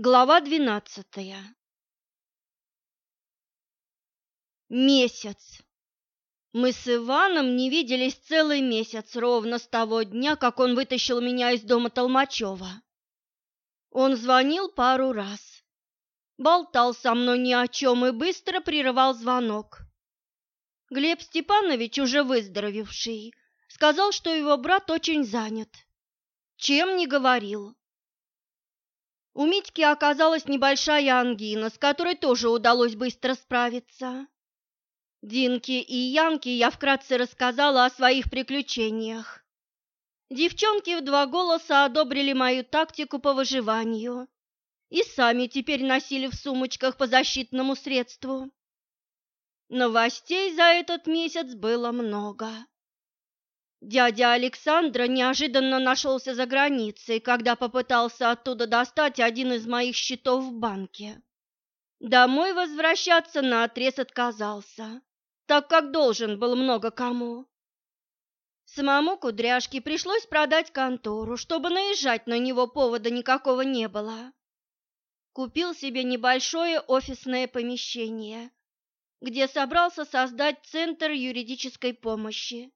Глава двенадцатая Месяц. Мы с Иваном не виделись целый месяц, ровно с того дня, как он вытащил меня из дома Толмачева. Он звонил пару раз, болтал со мной ни о чем и быстро прерывал звонок. Глеб Степанович, уже выздоровевший, сказал, что его брат очень занят. Чем не говорил. У Митьки оказалась небольшая ангина, с которой тоже удалось быстро справиться. Динке и Янке я вкратце рассказала о своих приключениях. Девчонки в два голоса одобрили мою тактику по выживанию и сами теперь носили в сумочках по защитному средству. Новостей за этот месяц было много. Дядя Александра неожиданно нашелся за границей, когда попытался оттуда достать один из моих счетов в банке. Домой возвращаться наотрез отказался, так как должен был много кому. Самому Кудряшке пришлось продать контору, чтобы наезжать на него повода никакого не было. Купил себе небольшое офисное помещение, где собрался создать центр юридической помощи.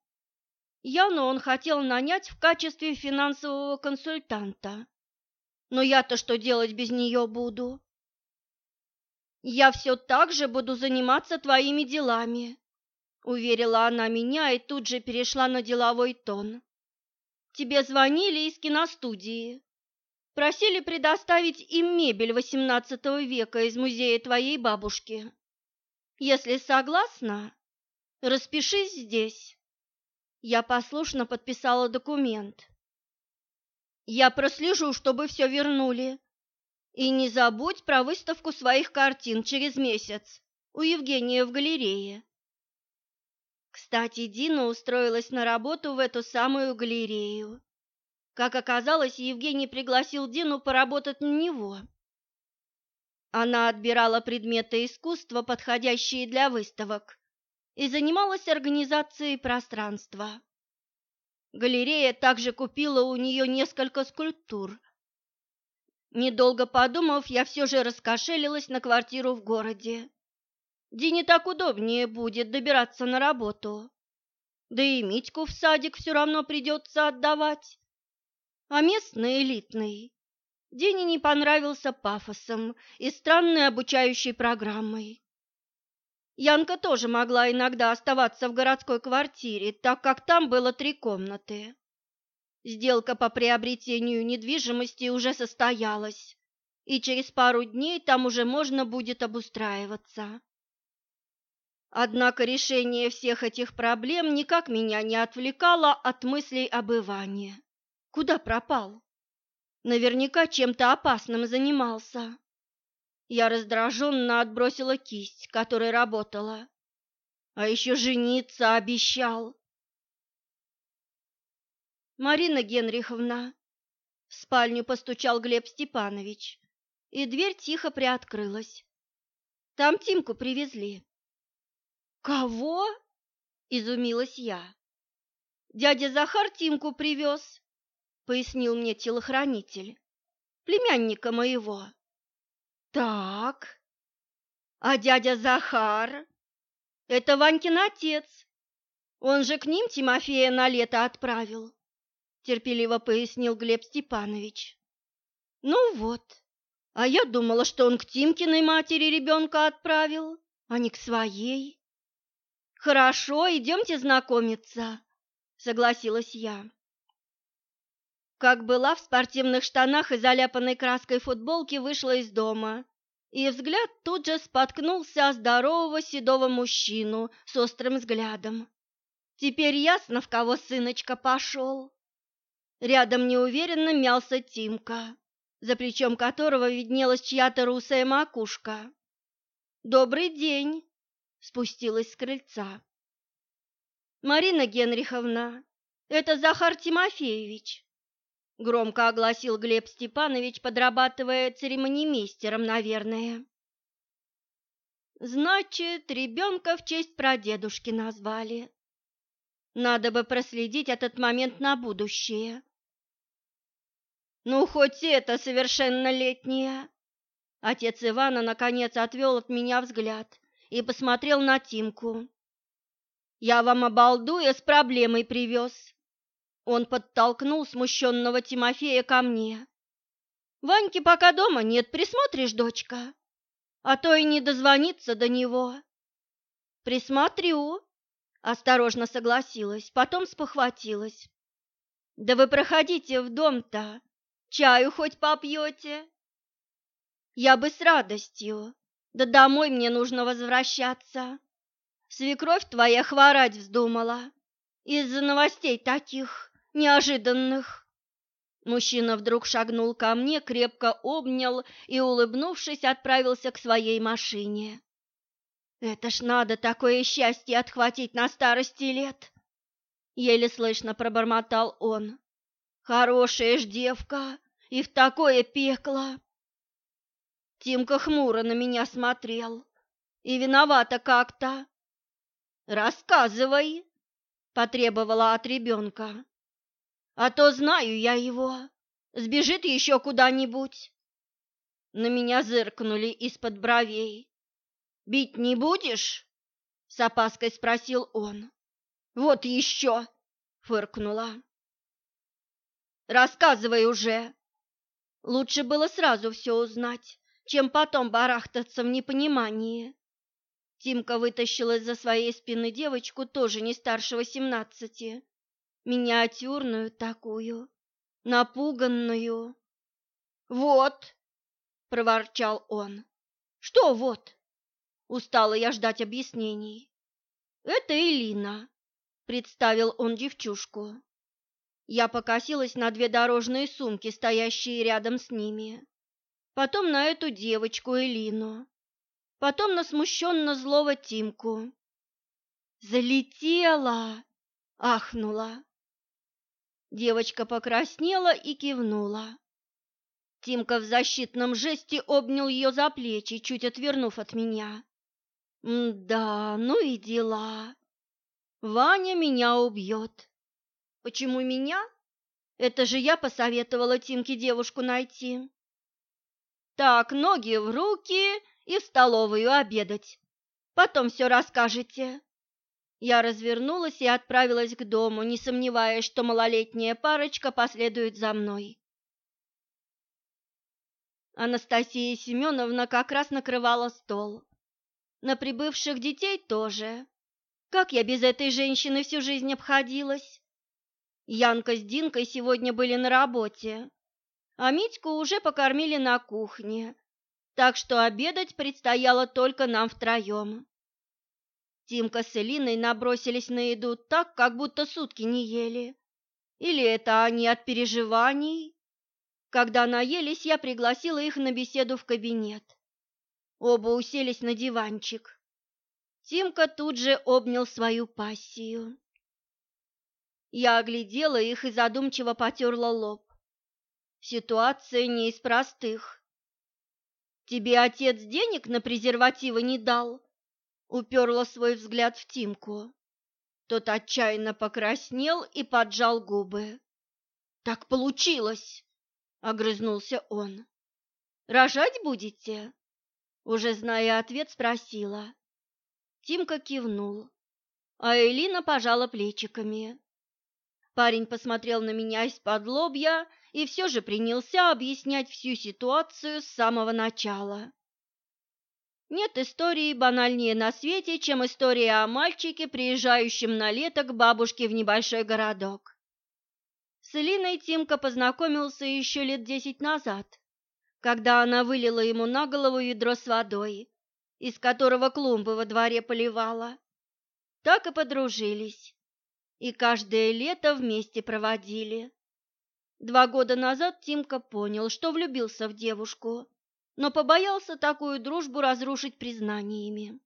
Яну он хотел нанять в качестве финансового консультанта. Но я-то что делать без нее буду? Я все так же буду заниматься твоими делами, уверила она меня и тут же перешла на деловой тон. Тебе звонили из киностудии. Просили предоставить им мебель XVIII века из музея твоей бабушки. Если согласна, распишись здесь. Я послушно подписала документ. Я прослежу, чтобы все вернули. И не забудь про выставку своих картин через месяц у Евгения в галерее. Кстати, Дина устроилась на работу в эту самую галерею. Как оказалось, Евгений пригласил Дину поработать на него. Она отбирала предметы искусства, подходящие для выставок, и занималась организацией пространства. Галерея также купила у нее несколько скульптур. Недолго подумав, я все же раскошелилась на квартиру в городе. Дине так удобнее будет добираться на работу. Да и Митьку в садик все равно придется отдавать. А местный элитный Дине не понравился пафосом и странной обучающей программой. Янка тоже могла иногда оставаться в городской квартире, так как там было три комнаты. Сделка по приобретению недвижимости уже состоялась, и через пару дней там уже можно будет обустраиваться. Однако решение всех этих проблем никак меня не отвлекало от мыслей об Иване. Куда пропал? Наверняка чем-то опасным занимался. Я раздраженно отбросила кисть, которой работала. А еще жениться обещал. Марина Генриховна, в спальню постучал Глеб Степанович, и дверь тихо приоткрылась. Там Тимку привезли. Кого? изумилась я. Дядя Захар Тимку привез, пояснил мне телохранитель. Племянника моего. Так. А дядя Захар? Это Ванькин отец. Он же к ним Тимофея на лето отправил, терпеливо пояснил Глеб Степанович. Ну вот. А я думала, что он к Тимкиной матери ребенка отправил, а не к своей. Хорошо, идемте знакомиться, согласилась я. Как была в спортивных штанах и заляпанной краской футболке, вышла из дома, и взгляд тут же споткнулся о здорового седого мужчину с острым взглядом. Теперь ясно, в кого сыночка пошел. Рядом неуверенно мялся Тимка, за плечом которого виднелась чья-то русая макушка. «Добрый день!» — спустилась с крыльца. «Марина Генриховна, это Захар Тимофеевич!» Громко огласил Глеб Степанович, подрабатывая церемонимейстером, наверное. Значит, ребенка в честь прадедушки назвали. Надо бы проследить этот момент на будущее. Ну, хоть это совершеннолетняя, Отец Ивана наконец отвел от меня взгляд и посмотрел на Тимку. «Я вам обалдуя с проблемой привез». Он подтолкнул смущенного Тимофея ко мне. «Ваньки пока дома нет, присмотришь, дочка? А то и не дозвониться до него». «Присмотрю», — осторожно согласилась, потом спохватилась. «Да вы проходите в дом-то, чаю хоть попьете?» Я бы с радостью, да домой мне нужно возвращаться. Свекровь твоя хворать вздумала из-за новостей таких неожиданных. Мужчина вдруг шагнул ко мне, крепко обнял и, улыбнувшись, отправился к своей машине. Это ж надо такое счастье отхватить на старости лет. Еле слышно пробормотал он. Хорошая ж девка и в такое пекло. Тимка хмуро на меня смотрел. И виновата как-то. «Рассказывай», — потребовала от ребенка. «А то знаю я его. Сбежит еще куда-нибудь». На меня зыркнули из-под бровей. «Бить не будешь?» — с опаской спросил он. «Вот еще!» — фыркнула. «Рассказывай уже!» Лучше было сразу все узнать чем потом барахтаться в непонимании. Тимка вытащил из-за своей спины девочку, тоже не старше восемнадцати, миниатюрную такую, напуганную. «Вот!» — проворчал он. «Что вот?» — устала я ждать объяснений. «Это Элина», — представил он девчушку. Я покосилась на две дорожные сумки, стоящие рядом с ними потом на эту девочку Элину, потом на смущенно злого Тимку. «Залетела!» — ахнула. Девочка покраснела и кивнула. Тимка в защитном жесте обнял ее за плечи, чуть отвернув от меня. «Да, ну и дела. Ваня меня убьет. Почему меня? Это же я посоветовала Тимке девушку найти. Так, ноги в руки и в столовую обедать. Потом все расскажете. Я развернулась и отправилась к дому, не сомневаясь, что малолетняя парочка последует за мной. Анастасия Семеновна как раз накрывала стол. На прибывших детей тоже. Как я без этой женщины всю жизнь обходилась? Янка с Динкой сегодня были на работе, а Митьку уже покормили на кухне, так что обедать предстояло только нам втроем. Тимка с Элиной набросились на еду так, как будто сутки не ели. Или это они от переживаний? Когда наелись, я пригласила их на беседу в кабинет. Оба уселись на диванчик. Тимка тут же обнял свою пассию. Я оглядела их и задумчиво потерла лоб. Ситуация не из простых. Тебе отец денег на презервативы не дал? Уперла свой взгляд в Тимку. Тот отчаянно покраснел и поджал губы. Так получилось, огрызнулся он. Рожать будете? Уже зная ответ, спросила. Тимка кивнул, а Элина пожала плечиками. Парень посмотрел на меня из-под лобья и все же принялся объяснять всю ситуацию с самого начала. Нет истории банальнее на свете, чем история о мальчике, приезжающем на лето к бабушке в небольшой городок. С Элиной Тимка познакомился еще лет десять назад, когда она вылила ему на голову ведро с водой, из которого клумбы во дворе поливала. Так и подружились, и каждое лето вместе проводили. Два года назад Тимка понял, что влюбился в девушку, но побоялся такую дружбу разрушить признаниями.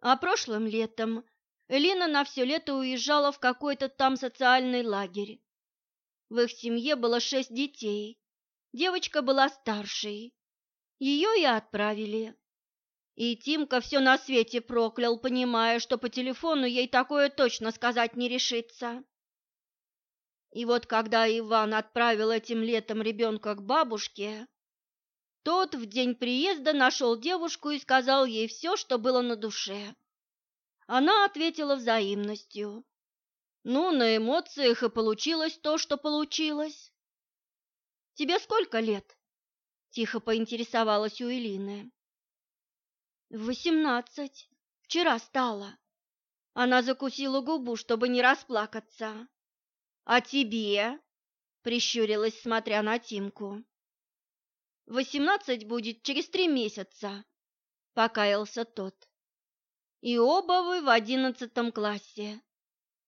А прошлым летом Элина на все лето уезжала в какой-то там социальный лагерь. В их семье было шесть детей. Девочка была старшей. Ее и отправили. И Тимка все на свете проклял, понимая, что по телефону ей такое точно сказать не решится. И вот когда Иван отправил этим летом ребенка к бабушке, Тот в день приезда нашел девушку и сказал ей все, что было на душе. Она ответила взаимностью. Ну, на эмоциях и получилось то, что получилось. Тебе сколько лет? Тихо поинтересовалась у Элины. Восемнадцать. Вчера стало. Она закусила губу, чтобы не расплакаться. А тебе? Прищурилась, смотря на Тимку. Восемнадцать будет через три месяца, покаялся тот. И оба вы в одиннадцатом классе,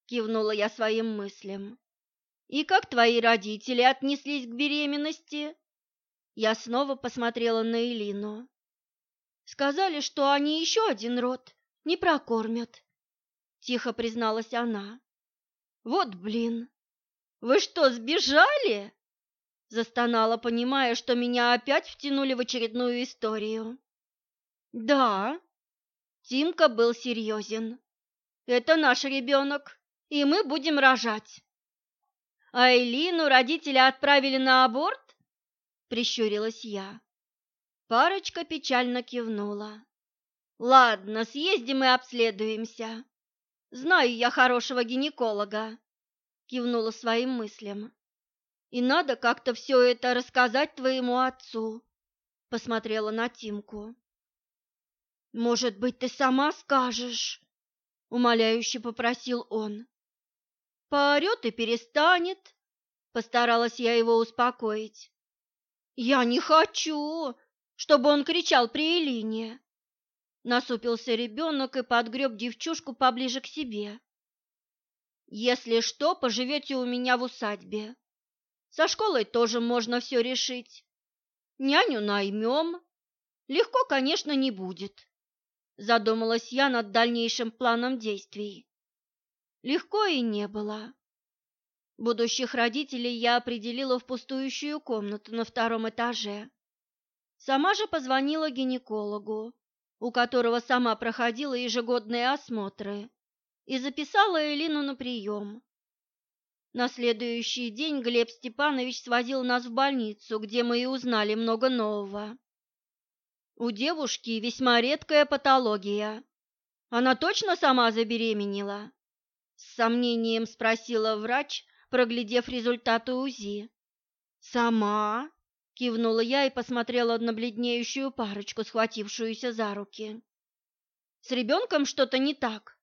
кивнула я своим мыслям. И как твои родители отнеслись к беременности? Я снова посмотрела на Элину. Сказали, что они еще один род не прокормят, тихо призналась она. Вот блин. Вы что, сбежали? Застонала, понимая, что меня опять втянули в очередную историю. Да, Тимка был серьезен. Это наш ребенок, и мы будем рожать. А Элину родители отправили на аборт? Прищурилась я. Парочка печально кивнула. Ладно, съездим и обследуемся. Знаю я хорошего гинеколога, кивнула своим мыслям. И надо как-то все это рассказать твоему отцу. Посмотрела на Тимку. Может быть, ты сама скажешь? Умоляюще попросил он. Поорет и перестанет. Постаралась я его успокоить. Я не хочу, чтобы он кричал при Элине. Насупился ребенок и подгреб девчушку поближе к себе. Если что, поживете у меня в усадьбе. Со школой тоже можно все решить. Няню наймем. Легко, конечно, не будет. Задумалась я над дальнейшим планом действий. Легко и не было. Будущих родителей я определила в пустующую комнату на втором этаже. Сама же позвонила гинекологу, у которого сама проходила ежегодные осмотры, и записала Элину на прием. На следующий день Глеб Степанович свозил нас в больницу, где мы и узнали много нового. У девушки весьма редкая патология. Она точно сама забеременела? С сомнением спросила врач, проглядев результаты УЗИ. «Сама?» – кивнула я и посмотрела на бледнеющую парочку, схватившуюся за руки. «С ребенком что-то не так?»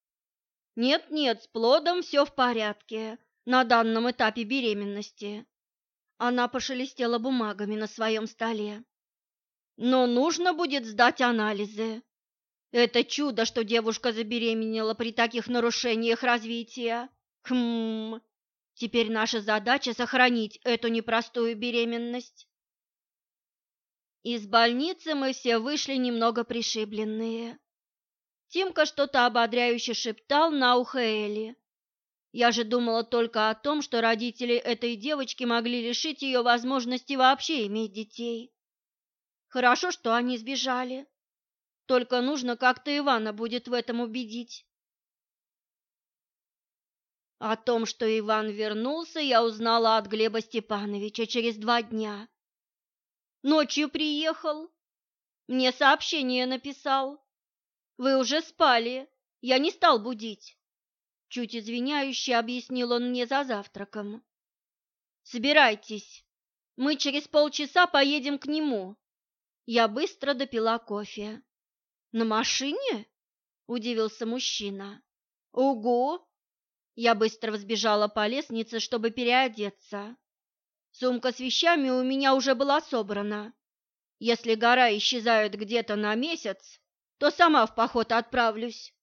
«Нет-нет, с плодом все в порядке на данном этапе беременности». Она пошелестела бумагами на своем столе. «Но нужно будет сдать анализы. Это чудо, что девушка забеременела при таких нарушениях развития. Хм, Теперь наша задача сохранить эту непростую беременность. Из больницы мы все вышли немного пришибленные. Тимка что-то ободряюще шептал на ухо Эли. Я же думала только о том, что родители этой девочки могли лишить ее возможности вообще иметь детей. Хорошо, что они сбежали. Только нужно как-то Ивана будет в этом убедить. О том, что Иван вернулся, я узнала от Глеба Степановича через два дня. Ночью приехал. Мне сообщение написал. Вы уже спали. Я не стал будить. Чуть извиняюще объяснил он мне за завтраком. Собирайтесь. Мы через полчаса поедем к нему. Я быстро допила кофе. На машине? Удивился мужчина. Угу, я быстро взбежала по лестнице, чтобы переодеться. Сумка с вещами у меня уже была собрана. Если гора исчезает где-то на месяц, то сама в поход отправлюсь.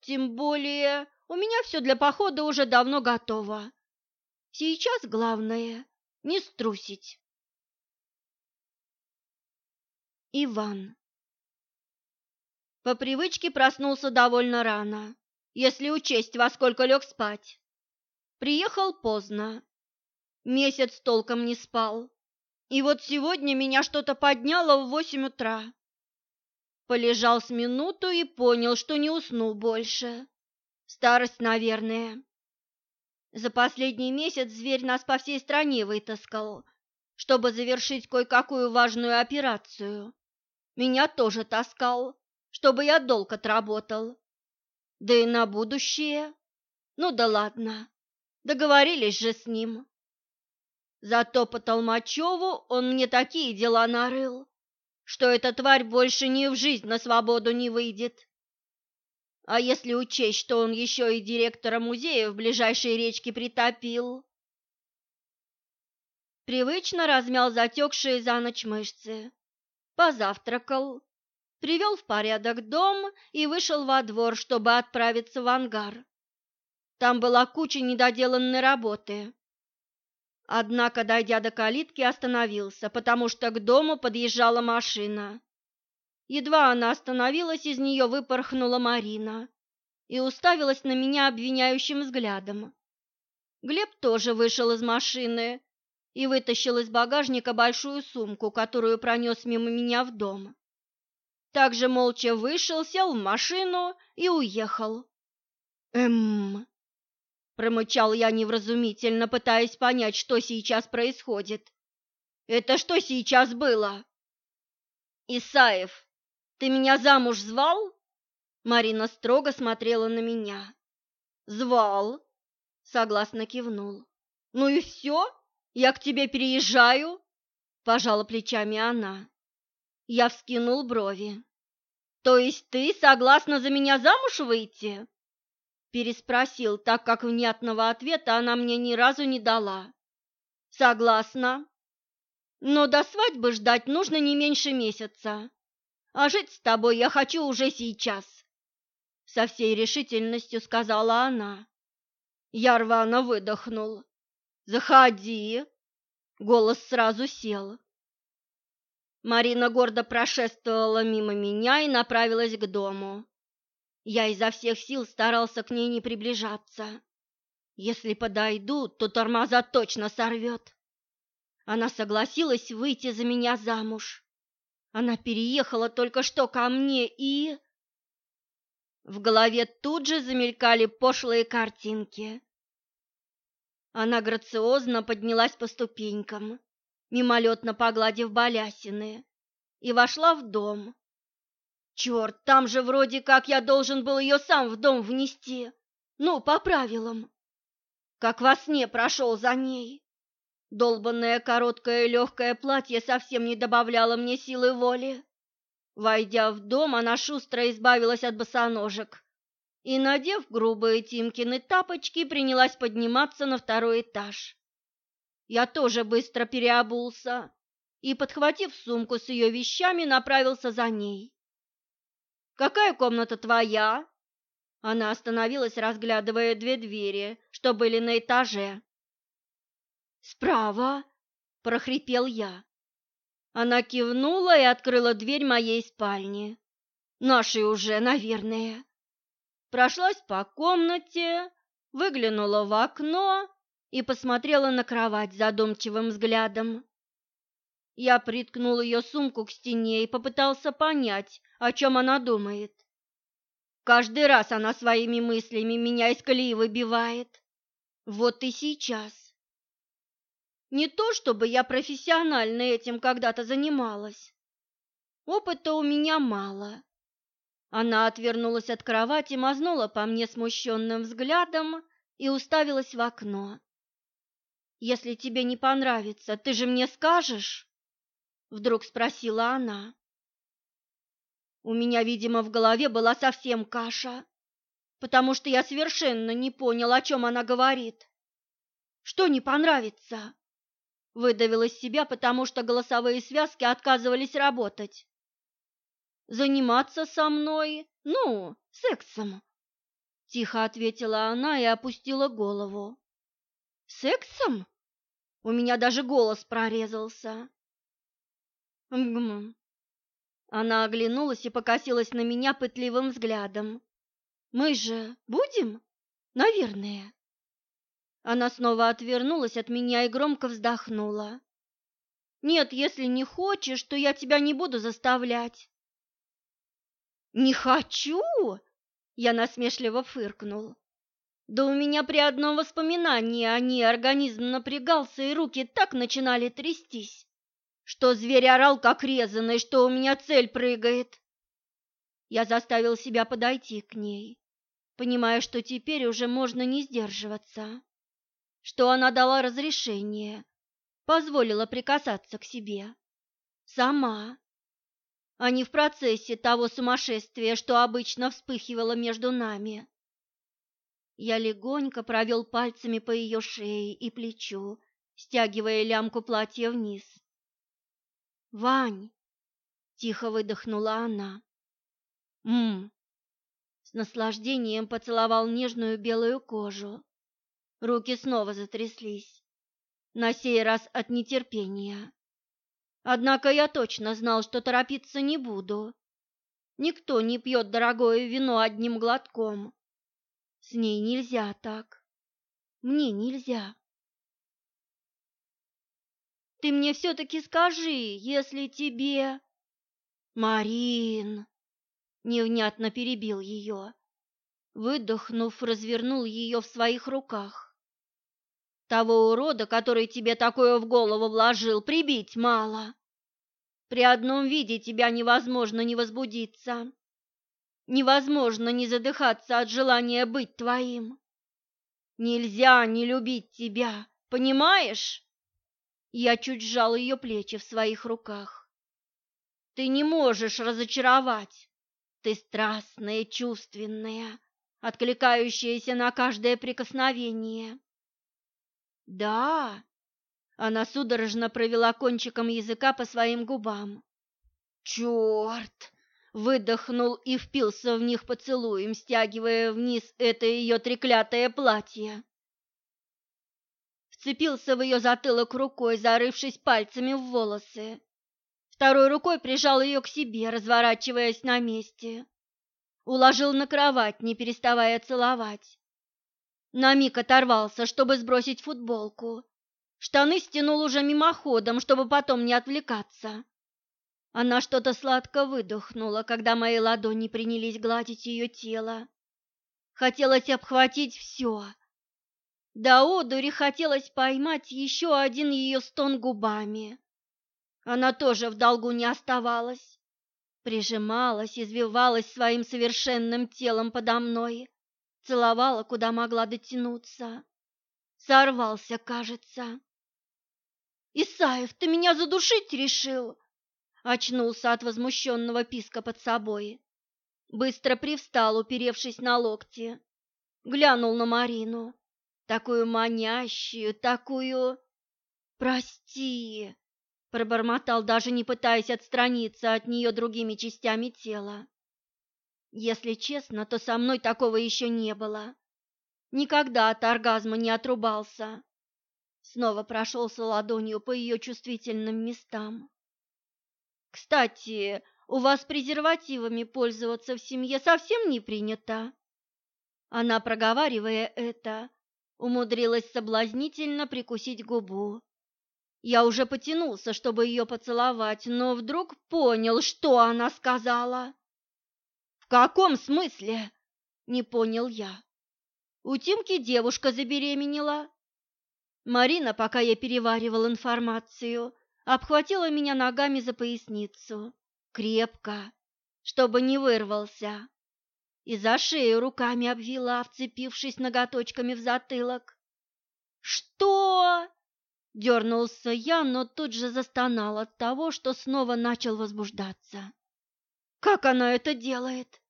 Тем более у меня все для похода уже давно готово. Сейчас главное не струсить. Иван По привычке проснулся довольно рано если учесть, во сколько лег спать. Приехал поздно. Месяц толком не спал. И вот сегодня меня что-то подняло в восемь утра. Полежал с минуту и понял, что не усну больше. Старость, наверное. За последний месяц зверь нас по всей стране вытаскал, чтобы завершить кое-какую важную операцию. Меня тоже таскал, чтобы я долг отработал. Да и на будущее. Ну да ладно, договорились же с ним. Зато по Толмачеву он мне такие дела нарыл, что эта тварь больше ни в жизнь на свободу не выйдет. А если учесть, что он еще и директора музея в ближайшей речке притопил? Привычно размял затекшие за ночь мышцы, позавтракал, привел в порядок дом и вышел во двор, чтобы отправиться в ангар. Там была куча недоделанной работы. Однако, дойдя до калитки, остановился, потому что к дому подъезжала машина. Едва она остановилась, из нее выпорхнула Марина и уставилась на меня обвиняющим взглядом. Глеб тоже вышел из машины и вытащил из багажника большую сумку, которую пронес мимо меня в дом. Также молча вышел, сел в машину и уехал. «Эм...» — промычал я невразумительно, пытаясь понять, что сейчас происходит. «Это что сейчас было?» «Исаев, ты меня замуж звал?» Марина строго смотрела на меня. «Звал», — согласно кивнул. «Ну и все? Я к тебе переезжаю?» Пожала плечами она. Я вскинул брови. «То есть ты согласна за меня замуж выйти?» Переспросил, так как внятного ответа она мне ни разу не дала. «Согласна. Но до свадьбы ждать нужно не меньше месяца. А жить с тобой я хочу уже сейчас», — со всей решительностью сказала она. Я рвано выдохнул. «Заходи!» Голос сразу сел. Марина гордо прошествовала мимо меня и направилась к дому. Я изо всех сил старался к ней не приближаться. Если подойду, то тормоза точно сорвет. Она согласилась выйти за меня замуж. Она переехала только что ко мне и... В голове тут же замелькали пошлые картинки. Она грациозно поднялась по ступенькам, мимолетно погладив балясины, и вошла в дом. Черт, там же вроде как я должен был ее сам в дом внести. Ну, по правилам. Как во сне прошел за ней. Долбанное короткое легкое платье совсем не добавляло мне силы воли. Войдя в дом, она шустро избавилась от босоножек и, надев грубые Тимкины тапочки, принялась подниматься на второй этаж. Я тоже быстро переобулся и, подхватив сумку с ее вещами, направился за ней. «Какая комната твоя?» Она остановилась, разглядывая две двери, что были на этаже. «Справа!» – прохрипел я. Она кивнула и открыла дверь моей спальни. Нашей уже, наверное. Прошлась по комнате, выглянула в окно и посмотрела на кровать задумчивым взглядом. Я приткнул ее сумку к стене и попытался понять, о чем она думает. Каждый раз она своими мыслями меня из колеи выбивает. Вот и сейчас. Не то, чтобы я профессионально этим когда-то занималась. Опыта у меня мало. Она отвернулась от кровати, мазнула по мне смущенным взглядом и уставилась в окно. «Если тебе не понравится, ты же мне скажешь?» Вдруг спросила она. У меня, видимо, в голове была совсем каша, потому что я совершенно не понял, о чем она говорит. Что не понравится? Выдавил из себя, потому что голосовые связки отказывались работать. Заниматься со мной, ну, сексом. Тихо ответила она и опустила голову. Сексом? У меня даже голос прорезался. Мгм. Она оглянулась и покосилась на меня пытливым взглядом. «Мы же будем? Наверное». Она снова отвернулась от меня и громко вздохнула. «Нет, если не хочешь, то я тебя не буду заставлять». «Не хочу!» — я насмешливо фыркнул. Да у меня при одном воспоминании о ней организм напрягался, и руки так начинали трястись, что зверь орал как резаный, что у меня цель прыгает. Я заставил себя подойти к ней, понимая, что теперь уже можно не сдерживаться, что она дала разрешение, позволила прикасаться к себе. Сама, а не в процессе того сумасшествия, что обычно вспыхивало между нами. Я легонько провел пальцами по ее шее и плечу, стягивая лямку платья вниз. «Вань!» — тихо выдохнула она. «М-м!» С наслаждением поцеловал нежную белую кожу. Руки снова затряслись, на сей раз от нетерпения. Однако я точно знал, что торопиться не буду. Никто не пьет дорогое вино одним глотком. С ней нельзя так. Мне нельзя. Ты мне все-таки скажи, если тебе... Марин! Невнятно перебил ее. Выдохнув, развернул ее в своих руках. Того урода, который тебе такое в голову вложил, прибить мало. При одном виде тебя невозможно не возбудиться. Невозможно не задыхаться от желания быть твоим. Нельзя не любить тебя, понимаешь? Я чуть сжал ее плечи в своих руках. Ты не можешь разочаровать. Ты страстная, чувственная, откликающаяся на каждое прикосновение. Да, она судорожно провела кончиком языка по своим губам. Черт! выдохнул и впился в них поцелуем, стягивая вниз это ее треклятое платье. Вцепился в ее затылок рукой, зарывшись пальцами в волосы. Второй рукой прижал ее к себе, разворачиваясь на месте. Уложил на кровать, не переставая целовать. На миг оторвался, чтобы сбросить футболку. Штаны стянул уже мимоходом, чтобы потом не отвлекаться. Она что-то сладко выдохнула, когда мои ладони принялись гладить ее тело. Хотелось обхватить все. До одури хотелось поймать еще один ее стон губами. Она тоже в долгу не оставалась. Прижималась, извивалась своим совершенным телом подо мной, целовала, куда могла дотянуться. Сорвался, кажется. «Исаев, ты меня задушить решил?» Очнулся от возмущенного писка под собой. Быстро привстал, уперевшись на локти. Глянул на Марину. Такую манящую, такую... «Прости!» — пробормотал, даже не пытаясь отстраниться от нее другими частями тела. Если честно, то со мной такого еще не было. Никогда от оргазма не отрубался. Снова прошелся ладонью по ее чувствительным местам. Кстати, у вас презервативами пользоваться в семье совсем не принято. Она, проговаривая это, умудрилась соблазнительно прикусить губу. Я уже потянулся, чтобы ее поцеловать, но вдруг понял, что она сказала. «В каком смысле?» — не понял я. У Тимки девушка забеременела. Марина, пока я переваривал информацию, обхватила меня ногами за поясницу, крепко, чтобы не вырвался, и за шею руками обвела, вцепившись ноготочками в затылок. «Что?» — дернулся я, но тут же застонал от того, что снова начал возбуждаться. «Как она это делает?»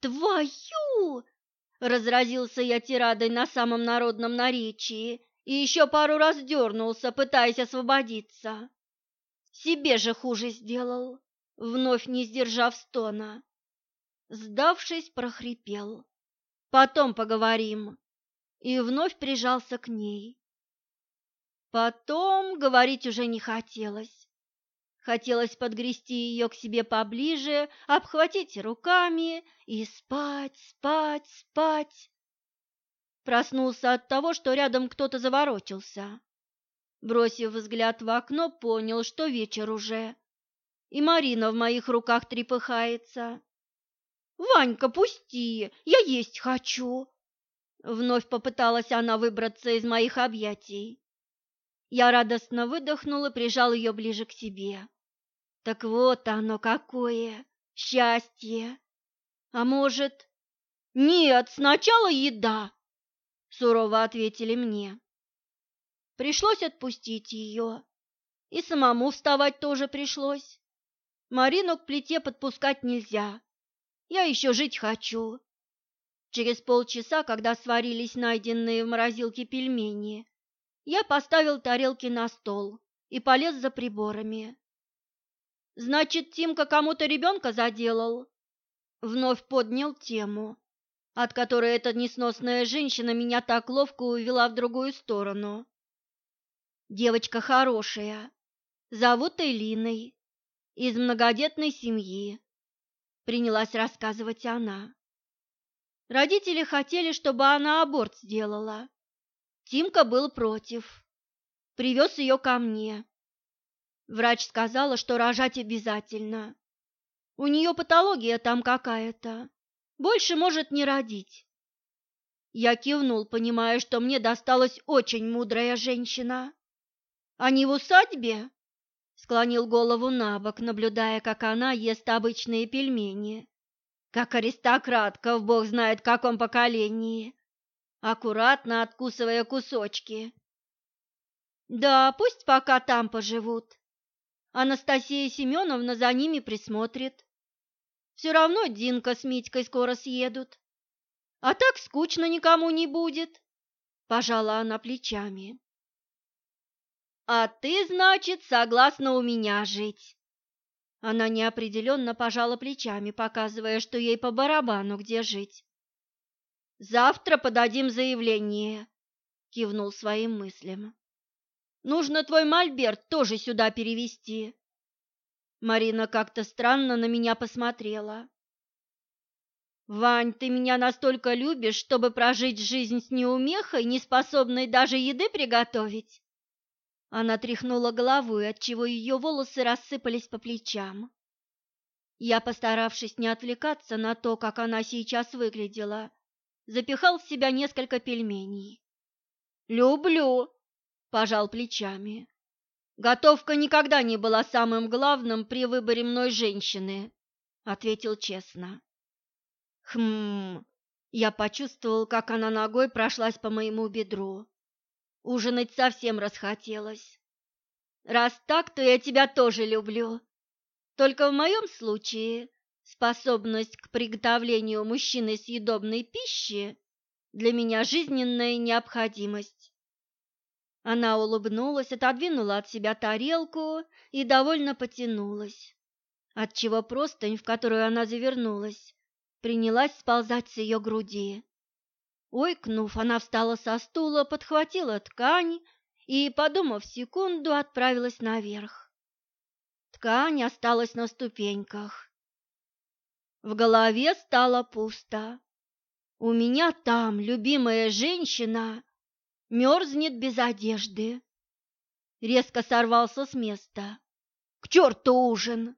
«Твою!» — разразился я тирадой на самом народном наречии и еще пару раз дернулся, пытаясь освободиться. Себе же хуже сделал, вновь не сдержав стона. Сдавшись, прохрипел. Потом поговорим. И вновь прижался к ней. Потом говорить уже не хотелось. Хотелось подгрести ее к себе поближе, обхватить руками и спать, спать, спать. Проснулся от того, что рядом кто-то заворочился. Бросив взгляд в окно, понял, что вечер уже. И Марина в моих руках трепыхается. «Ванька, пусти, я есть хочу!» Вновь попыталась она выбраться из моих объятий. Я радостно выдохнул и прижал ее ближе к себе. Так вот оно какое счастье. А может, нет, сначала еда, сурово ответили мне. Пришлось отпустить ее. И самому вставать тоже пришлось. Марину к плите подпускать нельзя. Я еще жить хочу. Через полчаса, когда сварились найденные в морозилке пельмени, я поставил тарелки на стол и полез за приборами. «Значит, Тимка кому-то ребенка заделал?» Вновь поднял тему, от которой эта несносная женщина меня так ловко увела в другую сторону. Девочка хорошая, зовут Элиной, из многодетной семьи, принялась рассказывать она. Родители хотели, чтобы она аборт сделала. Тимка был против. Привез ее ко мне. Врач сказала, что рожать обязательно. У нее патология там какая-то. Больше может не родить. Я кивнул, понимая, что мне досталась очень мудрая женщина. Они в усадьбе? Склонил голову на бок, наблюдая, как она ест обычные пельмени как аристократка в бог знает каком поколении, аккуратно откусывая кусочки. Да, пусть пока там поживут. Анастасия Семеновна за ними присмотрит. Все равно Динка с Митькой скоро съедут. А так скучно никому не будет, пожала она плечами. А ты, значит, согласна у меня жить? Она неопределенно пожала плечами, показывая, что ей по барабану, где жить. «Завтра подадим заявление», — кивнул своим мыслям. «Нужно твой мольберт тоже сюда перевести». Марина как-то странно на меня посмотрела. «Вань, ты меня настолько любишь, чтобы прожить жизнь с неумехой, не способной даже еды приготовить?» Она тряхнула головой, отчего ее волосы рассыпались по плечам. Я, постаравшись не отвлекаться на то, как она сейчас выглядела, запихал в себя несколько пельменей. «Люблю!» – пожал плечами. «Готовка никогда не была самым главным при выборе мной женщины», – ответил честно. «Хм...» Я почувствовал, как она ногой прошлась по моему бедру. Ужинать совсем расхотелось. Раз так, то я тебя тоже люблю. Только в моем случае способность к приготовлению мужчины съедобной пищи для меня жизненная необходимость. Она улыбнулась, отодвинула от себя тарелку и довольно потянулась, отчего простынь, в которую она завернулась, принялась сползать с ее груди. Ойкнув, она встала со стула, подхватила ткань и, подумав секунду, отправилась наверх. Ткань осталась на ступеньках. В голове стало пусто. У меня там любимая женщина мерзнет без одежды. Резко сорвался с места. К черту ужин!